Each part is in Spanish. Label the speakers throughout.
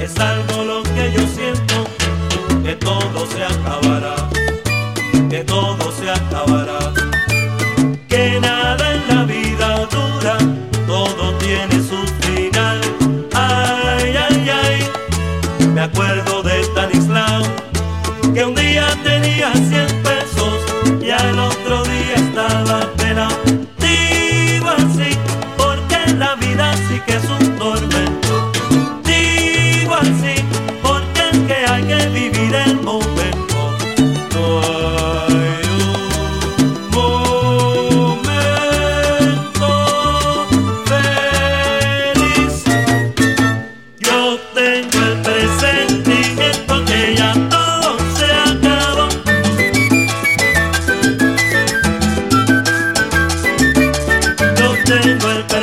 Speaker 1: es algo lo que yo siento, que todo se acabará, que todo se acabará.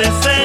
Speaker 1: amanecer.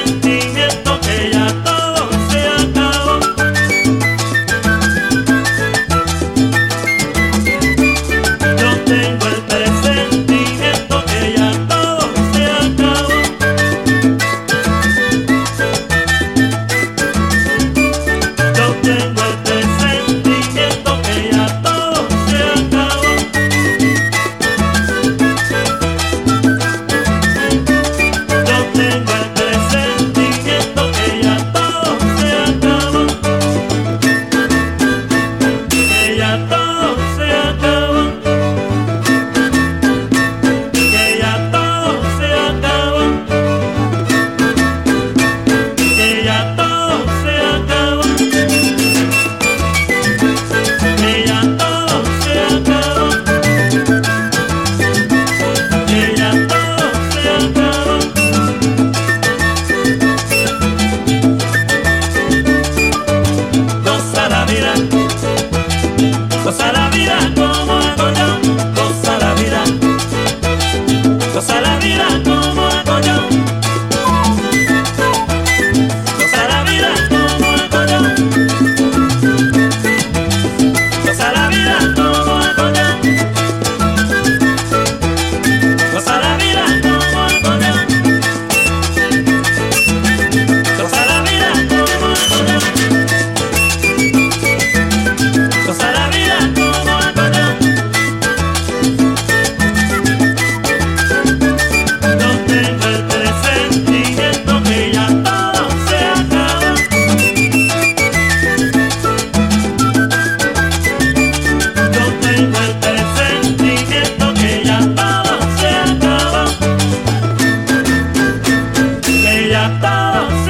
Speaker 1: a.